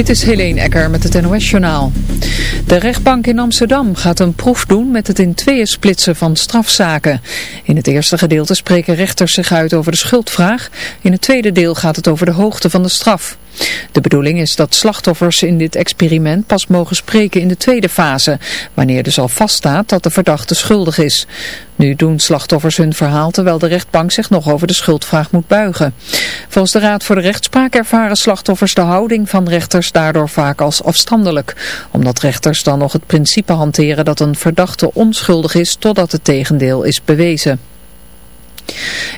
Dit is Helene Ecker met het NOS-journaal. De rechtbank in Amsterdam gaat een proef doen met het in tweeën splitsen van strafzaken. In het eerste gedeelte spreken rechters zich uit over de schuldvraag. In het tweede deel gaat het over de hoogte van de straf. De bedoeling is dat slachtoffers in dit experiment pas mogen spreken in de tweede fase, wanneer dus al vaststaat dat de verdachte schuldig is. Nu doen slachtoffers hun verhaal terwijl de rechtbank zich nog over de schuldvraag moet buigen. Volgens de Raad voor de Rechtspraak ervaren slachtoffers de houding van rechters daardoor vaak als afstandelijk, omdat rechters dan nog het principe hanteren dat een verdachte onschuldig is totdat het tegendeel is bewezen.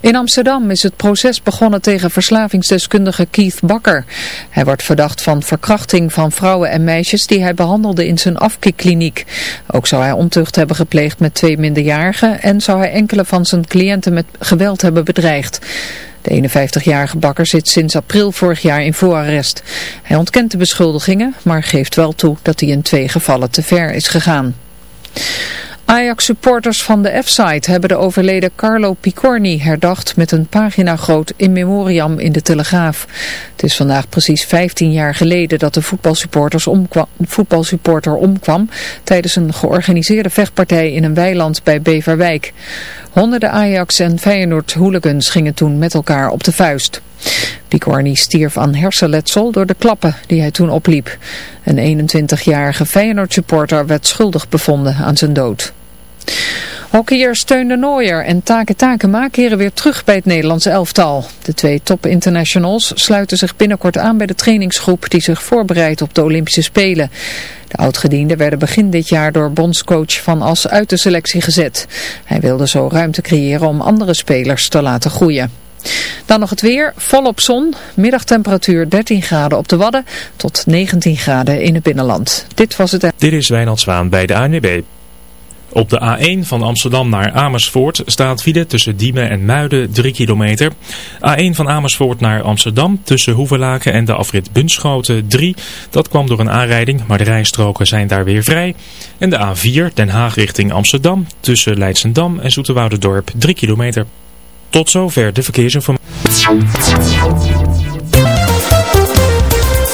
In Amsterdam is het proces begonnen tegen verslavingsdeskundige Keith Bakker. Hij wordt verdacht van verkrachting van vrouwen en meisjes die hij behandelde in zijn afkikkliniek. Ook zou hij ontucht hebben gepleegd met twee minderjarigen en zou hij enkele van zijn cliënten met geweld hebben bedreigd. De 51-jarige Bakker zit sinds april vorig jaar in voorarrest. Hij ontkent de beschuldigingen, maar geeft wel toe dat hij in twee gevallen te ver is gegaan. Ajax-supporters van de F-site hebben de overleden Carlo Picorni herdacht met een pagina groot in memoriam in de Telegraaf. Het is vandaag precies 15 jaar geleden dat de omkwam, voetbalsupporter omkwam tijdens een georganiseerde vechtpartij in een weiland bij Beverwijk. Honderden Ajax en Feyenoord hooligans gingen toen met elkaar op de vuist. Picorni stierf aan hersenletsel door de klappen die hij toen opliep. Een 21-jarige Feyenoord supporter werd schuldig bevonden aan zijn dood. Hockeyer Steun de Nooier en Take Takema keren weer terug bij het Nederlandse elftal. De twee top internationals sluiten zich binnenkort aan bij de trainingsgroep die zich voorbereidt op de Olympische Spelen. De oudgedienden werden begin dit jaar door bondscoach Van As uit de selectie gezet. Hij wilde zo ruimte creëren om andere spelers te laten groeien. Dan nog het weer, volop zon, middagtemperatuur 13 graden op de Wadden tot 19 graden in het binnenland. Dit was het... Dit is Wijnald Zwaan bij de ANWB. Op de A1 van Amsterdam naar Amersfoort staat file tussen Diemen en Muiden 3 kilometer. A1 van Amersfoort naar Amsterdam tussen Hoevelaken en de afrit Bunschoten 3. Dat kwam door een aanrijding, maar de rijstroken zijn daar weer vrij. En de A4 Den Haag richting Amsterdam tussen Leidsendam en Zoeterwoudendorp 3 kilometer. Tot zover de verkeersinformatie.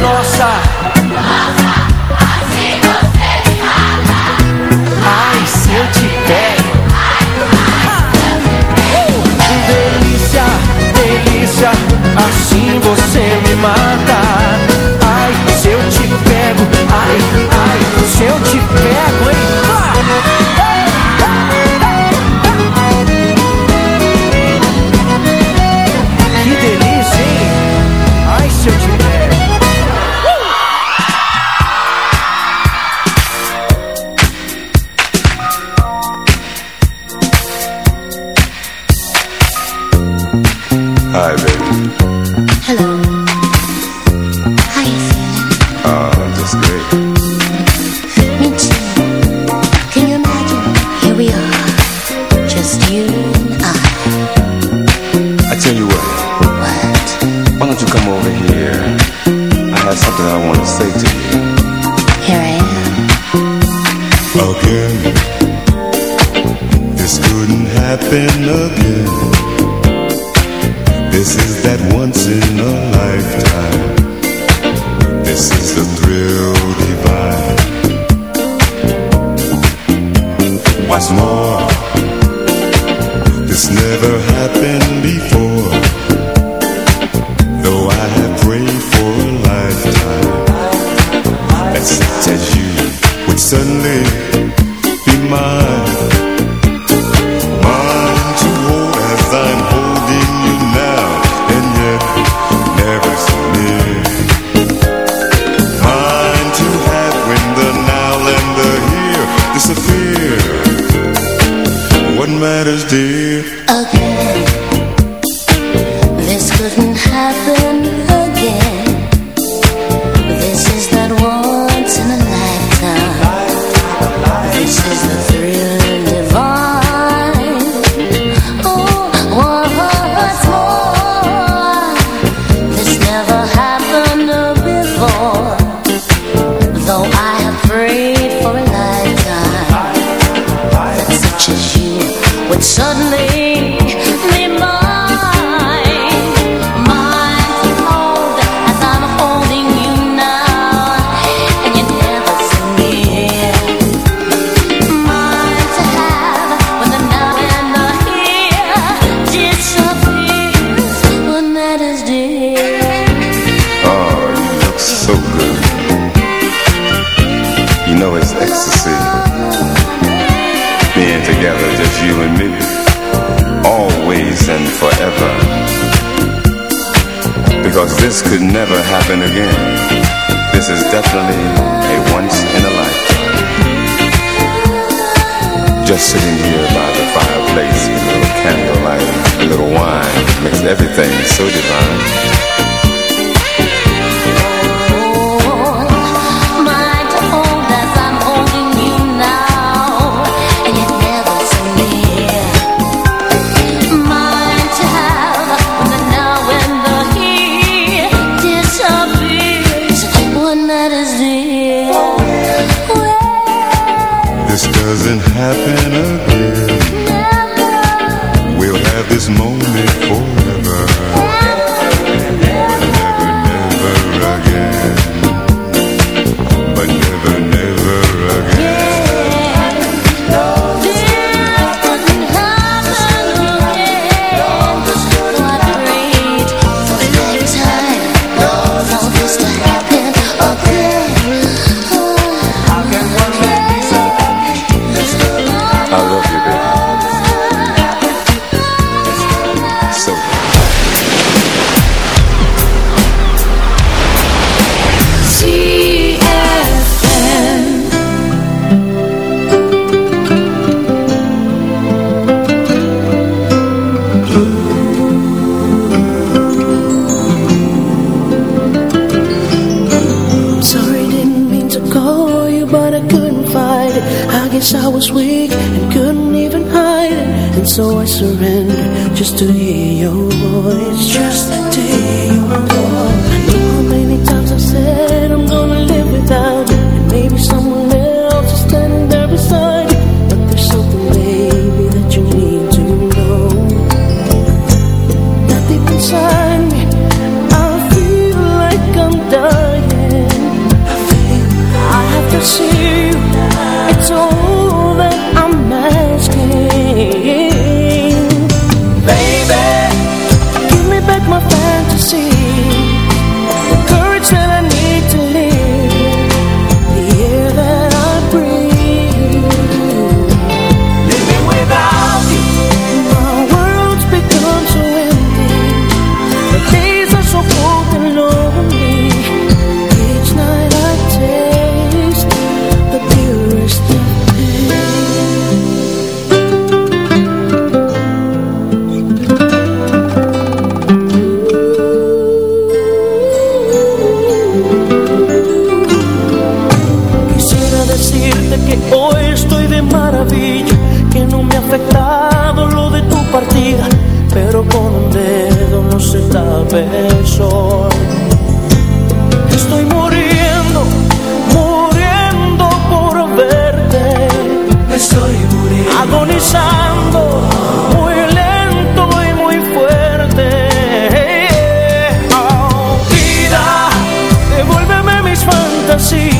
Nossa, nossa, assim você me mata. Ai, se eu te pego. Delícia, delícia, assim você me mata. Hoy estoy de maravilla, que no me ha afectado lo de tu partida, pero con un dedo no se tapa el sol. Estoy muriendo, muriendo por verte. Estoy muriendo, agonizando, muy lento y muy fuerte. Vida, devuélveme mis fantasías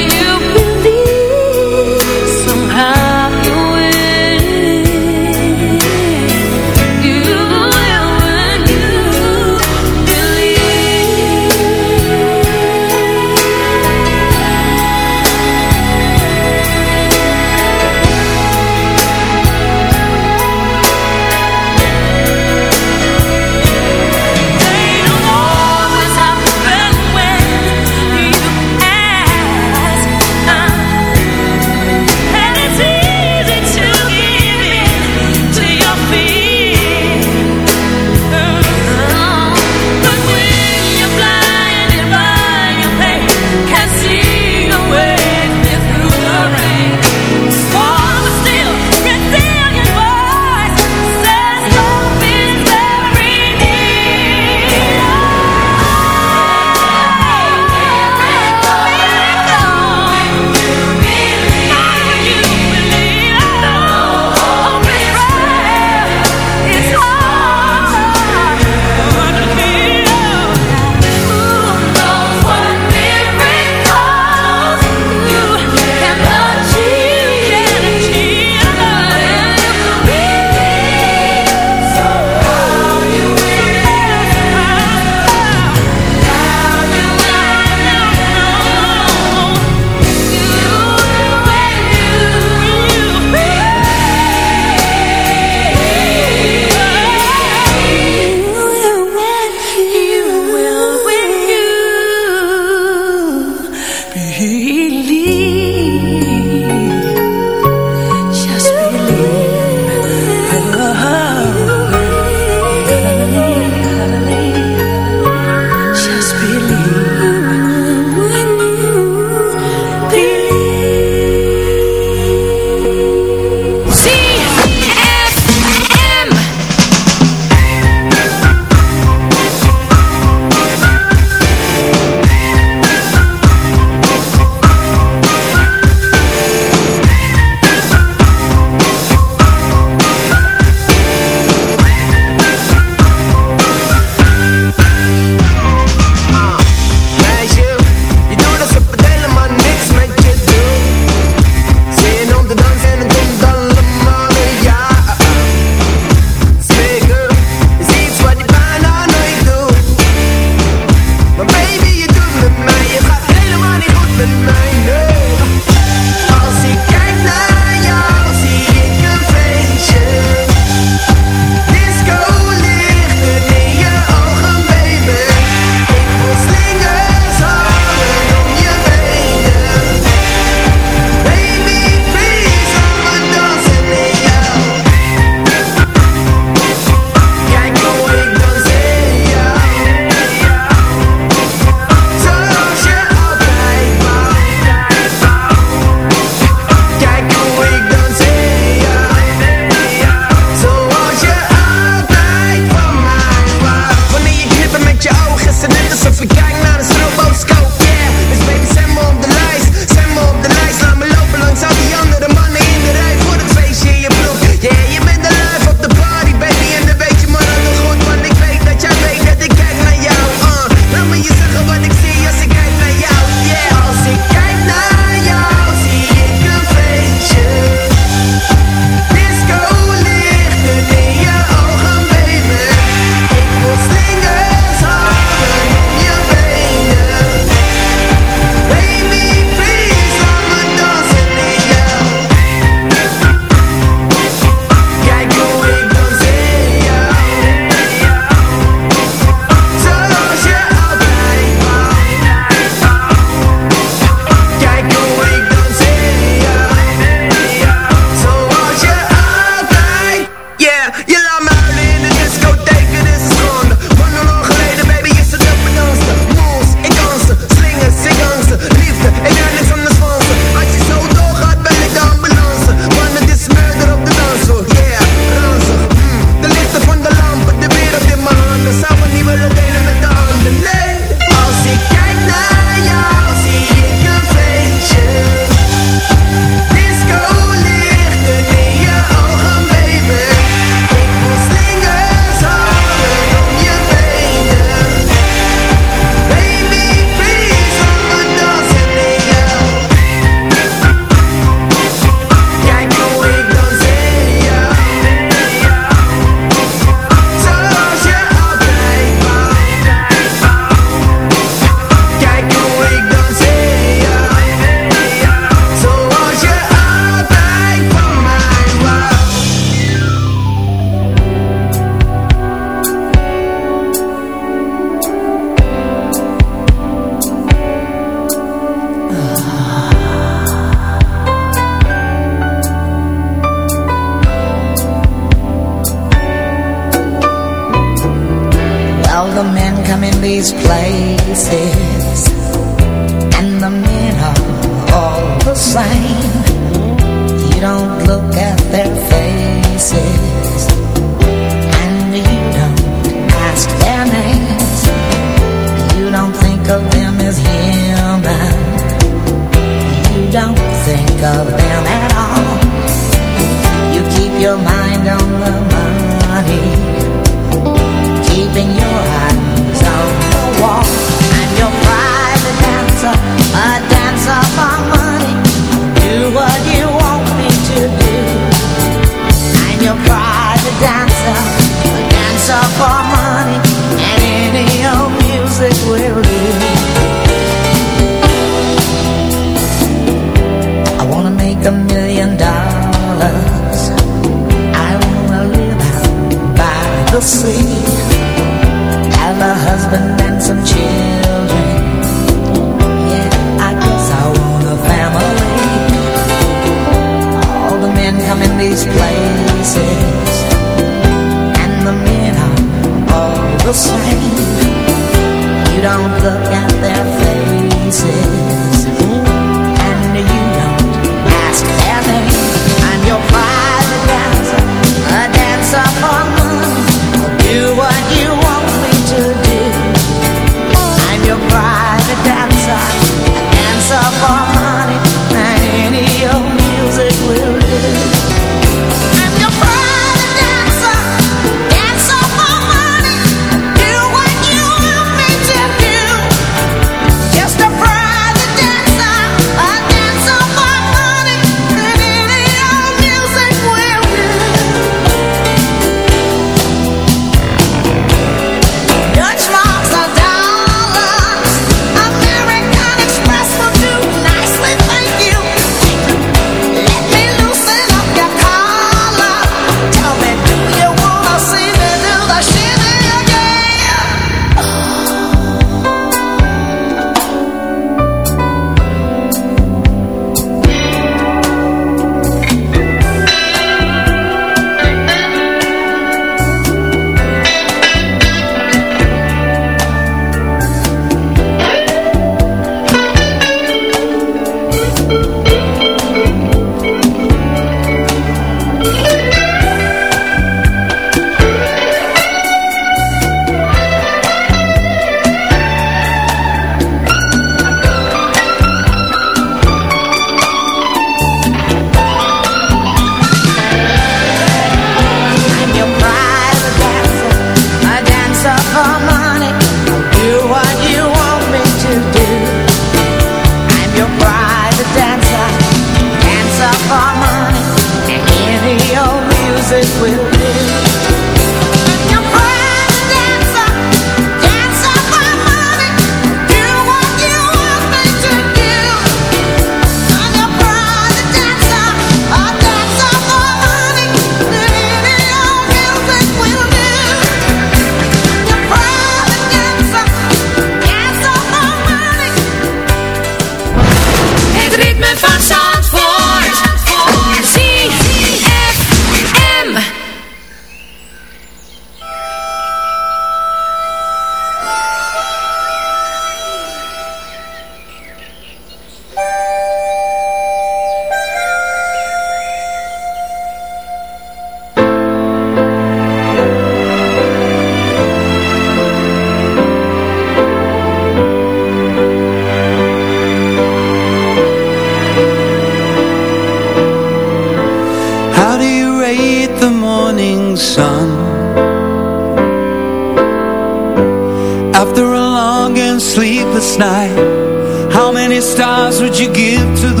Would you give to the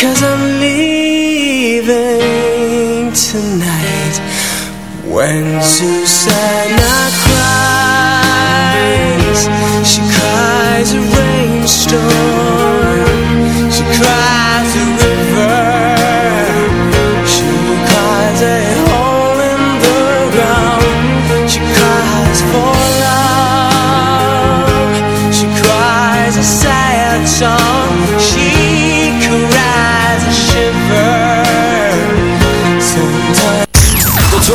Cause I'm leaving tonight. When Susanna cries, she cries a rainstorm. She cries a river. She cries a hole in the ground. She cries for love. She cries a sad song.